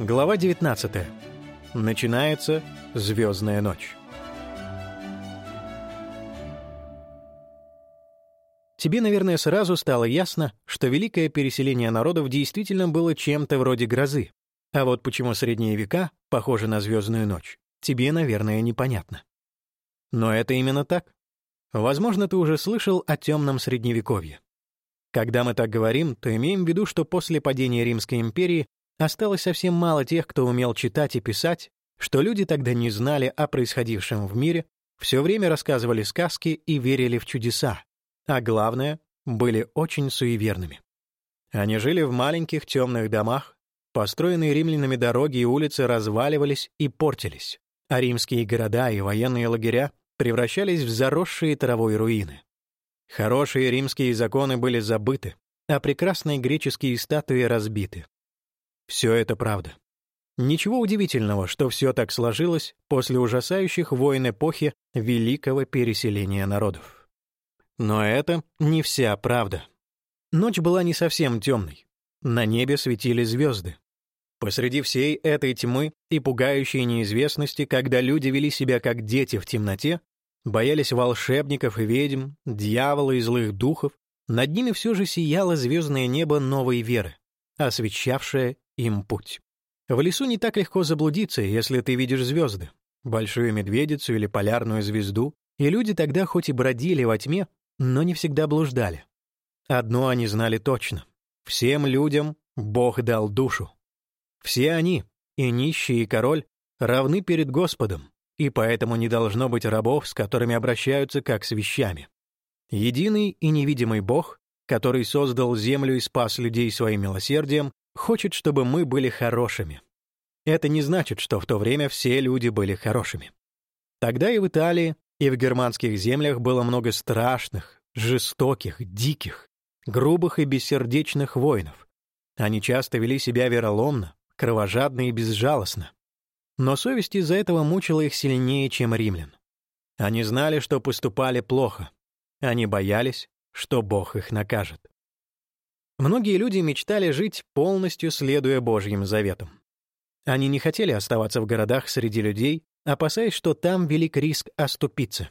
Глава 19. Начинается звездная ночь. Тебе, наверное, сразу стало ясно, что великое переселение народов действительно было чем-то вроде грозы. А вот почему средние века похожи на звездную ночь, тебе, наверное, непонятно. Но это именно так. Возможно, ты уже слышал о темном средневековье. Когда мы так говорим, то имеем в виду, что после падения Римской империи осталось совсем мало тех, кто умел читать и писать, что люди тогда не знали о происходившем в мире, все время рассказывали сказки и верили в чудеса, а главное, были очень суеверными. Они жили в маленьких темных домах, построенные римлянами дороги и улицы разваливались и портились, а римские города и военные лагеря превращались в заросшие травой руины. Хорошие римские законы были забыты, а прекрасные греческие статуи разбиты. Все это правда. Ничего удивительного, что все так сложилось после ужасающих войн эпохи великого переселения народов. Но это не вся правда. Ночь была не совсем темной. На небе светили звезды. Посреди всей этой тьмы и пугающей неизвестности, когда люди вели себя как дети в темноте, боялись волшебников и ведьм, дьявола и злых духов, над ними все же сияло звездное небо новой веры, освещавшее им путь. В лесу не так легко заблудиться, если ты видишь звезды, большую медведицу или полярную звезду, и люди тогда хоть и бродили во тьме, но не всегда блуждали. Одно они знали точно. Всем людям Бог дал душу. Все они, и нищий, и король, равны перед Господом, и поэтому не должно быть рабов, с которыми обращаются как с вещами. Единый и невидимый Бог, который создал землю и спас людей своим милосердием, хочет, чтобы мы были хорошими. Это не значит, что в то время все люди были хорошими. Тогда и в Италии, и в германских землях было много страшных, жестоких, диких, грубых и бессердечных воинов. Они часто вели себя вероломно, кровожадно и безжалостно. Но совесть из-за этого мучила их сильнее, чем римлян. Они знали, что поступали плохо. Они боялись, что Бог их накажет. Многие люди мечтали жить, полностью следуя Божьим заветам. Они не хотели оставаться в городах среди людей, опасаясь, что там велик риск оступиться.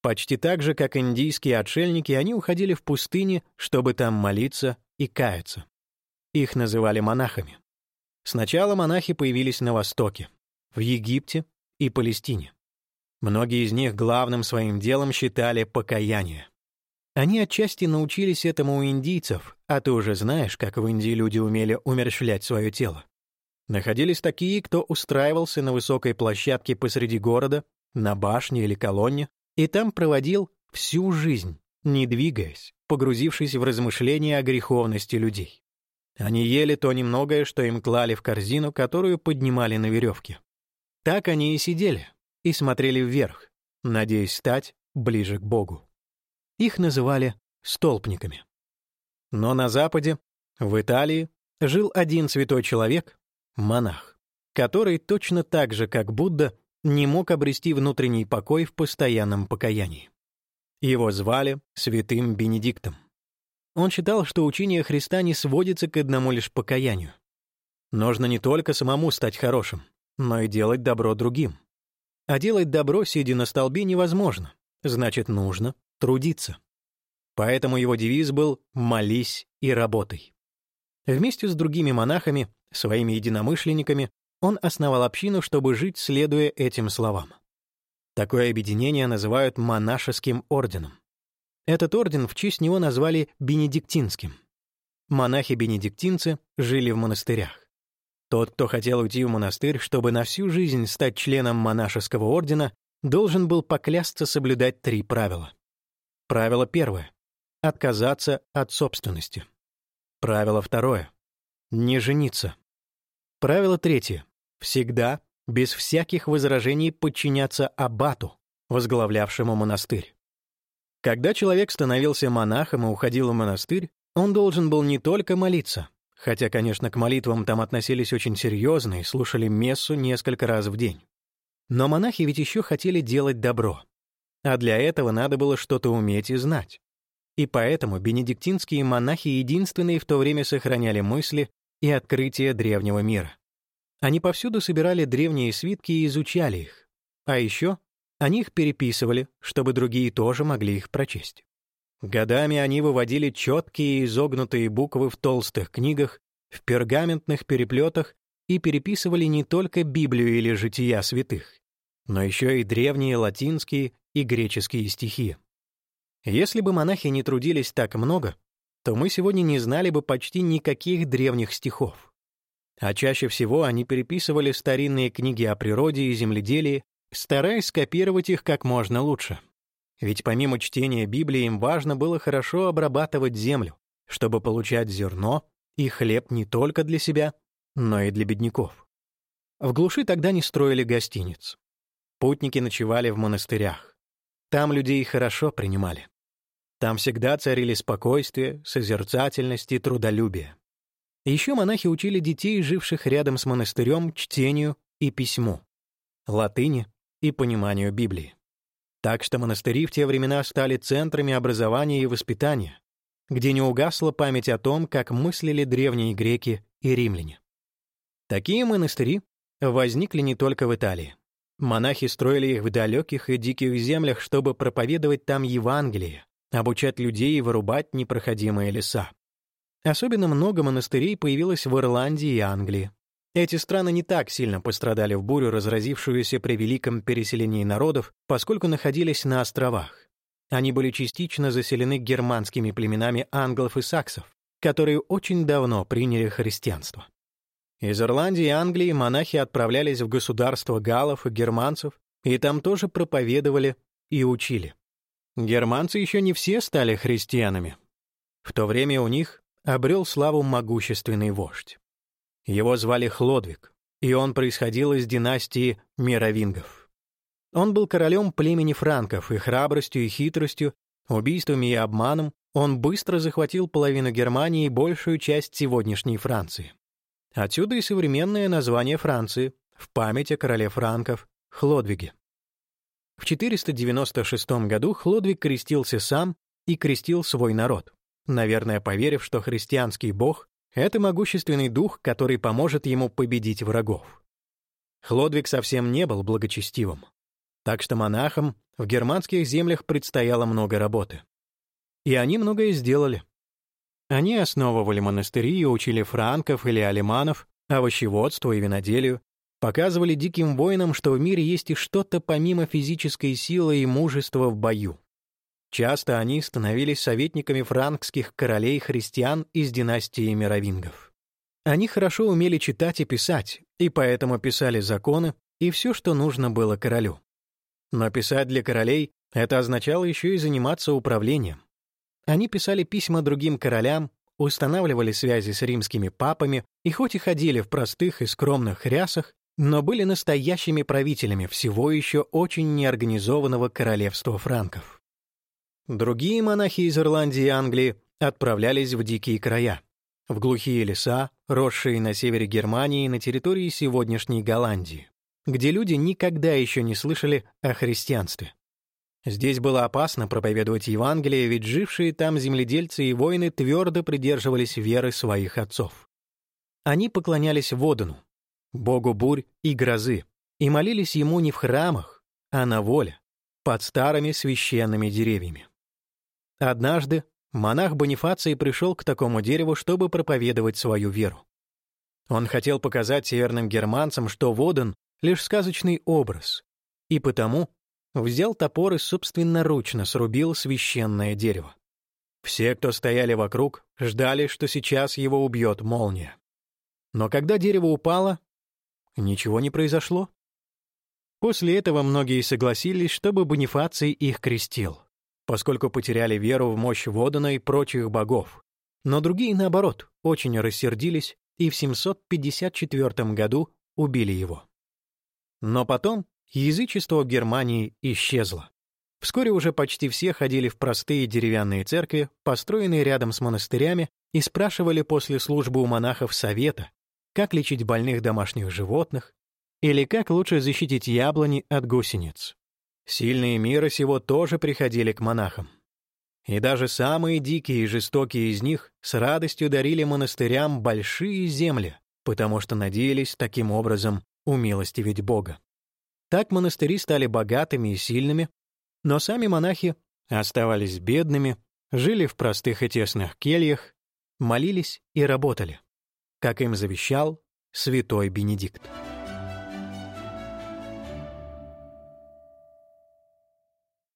Почти так же, как индийские отшельники, они уходили в пустыни, чтобы там молиться и каяться. Их называли монахами. Сначала монахи появились на Востоке, в Египте и Палестине. Многие из них главным своим делом считали покаяние. Они отчасти научились этому у индийцев, а ты уже знаешь, как в Индии люди умели умерщвлять свое тело. Находились такие, кто устраивался на высокой площадке посреди города, на башне или колонне, и там проводил всю жизнь, не двигаясь, погрузившись в размышления о греховности людей. Они ели то немногое, что им клали в корзину, которую поднимали на веревке. Так они и сидели, и смотрели вверх, надеясь стать ближе к Богу. Их называли столпниками. Но на Западе, в Италии, жил один святой человек, монах, который точно так же, как Будда, не мог обрести внутренний покой в постоянном покаянии. Его звали святым Бенедиктом. Он считал, что учение Христа не сводится к одному лишь покаянию. Нужно не только самому стать хорошим, но и делать добро другим. А делать добро, сидя на столбе, невозможно. Значит, нужно трудиться. Поэтому его девиз был «молись и работай». Вместе с другими монахами, своими единомышленниками, он основал общину, чтобы жить, следуя этим словам. Такое объединение называют монашеским орденом. Этот орден в честь него назвали Бенедиктинским. Монахи-бенедиктинцы жили в монастырях. Тот, кто хотел уйти в монастырь, чтобы на всю жизнь стать членом монашеского ордена, должен был поклясться соблюдать три правила. Правило первое — отказаться от собственности. Правило второе — не жениться. Правило третье — всегда, без всяких возражений, подчиняться аббату, возглавлявшему монастырь. Когда человек становился монахом и уходил в монастырь, он должен был не только молиться, хотя, конечно, к молитвам там относились очень серьезно и слушали мессу несколько раз в день. Но монахи ведь еще хотели делать добро. А для этого надо было что-то уметь и знать. И поэтому бенедиктинские монахи единственные в то время сохраняли мысли и открытия древнего мира. Они повсюду собирали древние свитки и изучали их. А еще они их переписывали, чтобы другие тоже могли их прочесть. Годами они выводили четкие изогнутые буквы в толстых книгах, в пергаментных переплетах и переписывали не только Библию или жития святых, но еще и древние латинские и греческие стихи. Если бы монахи не трудились так много, то мы сегодня не знали бы почти никаких древних стихов. А чаще всего они переписывали старинные книги о природе и земледелии, стараясь скопировать их как можно лучше. Ведь помимо чтения Библии им важно было хорошо обрабатывать землю, чтобы получать зерно и хлеб не только для себя, но и для бедняков. В глуши тогда не строили гостиниц. Путники ночевали в монастырях. Там людей хорошо принимали. Там всегда царили спокойствие, созерцательность и трудолюбие. Еще монахи учили детей, живших рядом с монастырем, чтению и письму, латыни и пониманию Библии. Так что монастыри в те времена стали центрами образования и воспитания, где не угасла память о том, как мыслили древние греки и римляне. Такие монастыри возникли не только в Италии. Монахи строили их в далеких и диких землях, чтобы проповедовать там Евангелие, обучать людей и вырубать непроходимые леса. Особенно много монастырей появилось в Ирландии и Англии. Эти страны не так сильно пострадали в бурю, разразившуюся при великом переселении народов, поскольку находились на островах. Они были частично заселены германскими племенами англов и саксов, которые очень давно приняли христианство. Из Ирландии и Англии монахи отправлялись в государство галлов и германцев, и там тоже проповедовали и учили. Германцы еще не все стали христианами. В то время у них обрел славу могущественный вождь. Его звали Хлодвиг, и он происходил из династии Мировингов. Он был королем племени франков, и храбростью и хитростью, убийствами и обманом он быстро захватил половину Германии и большую часть сегодняшней Франции. Отсюда и современное название Франции в память о короле франков Хлодвиге. В 496 году Хлодвиг крестился сам и крестил свой народ, наверное, поверив, что христианский бог — это могущественный дух, который поможет ему победить врагов. Хлодвиг совсем не был благочестивым, так что монахам в германских землях предстояло много работы. И они многое сделали. Они основывали монастыри и учили франков или алиманов овощеводству и виноделию, показывали диким воинам, что в мире есть и что-то помимо физической силы и мужества в бою. Часто они становились советниками франкских королей-христиан из династии мировингов. Они хорошо умели читать и писать, и поэтому писали законы и все, что нужно было королю. Но писать для королей — это означало еще и заниматься управлением. Они писали письма другим королям, устанавливали связи с римскими папами и хоть и ходили в простых и скромных рясах, но были настоящими правителями всего еще очень неорганизованного королевства франков. Другие монахи из Ирландии и Англии отправлялись в дикие края, в глухие леса, росшие на севере Германии на территории сегодняшней Голландии, где люди никогда еще не слышали о христианстве. Здесь было опасно проповедовать Евангелие, ведь жившие там земледельцы и воины твердо придерживались веры своих отцов. Они поклонялись Водону, богу бурь и грозы, и молились ему не в храмах, а на воле, под старыми священными деревьями. Однажды монах Бонифаций пришел к такому дереву, чтобы проповедовать свою веру. Он хотел показать северным германцам, что Воден — лишь сказочный образ, и потому взял топор и собственноручно срубил священное дерево. Все, кто стояли вокруг, ждали, что сейчас его убьет молния. Но когда дерево упало, Ничего не произошло. После этого многие согласились, чтобы Бонифаций их крестил, поскольку потеряли веру в мощь Водана и прочих богов. Но другие, наоборот, очень рассердились и в 754 году убили его. Но потом язычество в Германии исчезло. Вскоре уже почти все ходили в простые деревянные церкви, построенные рядом с монастырями, и спрашивали после службы у монахов совета, как лечить больных домашних животных или как лучше защитить яблони от гусениц. Сильные мира сего тоже приходили к монахам. И даже самые дикие и жестокие из них с радостью дарили монастырям большие земли, потому что надеялись таким образом умилостивить Бога. Так монастыри стали богатыми и сильными, но сами монахи оставались бедными, жили в простых и тесных кельях, молились и работали, как им завещал святой Бенедикт.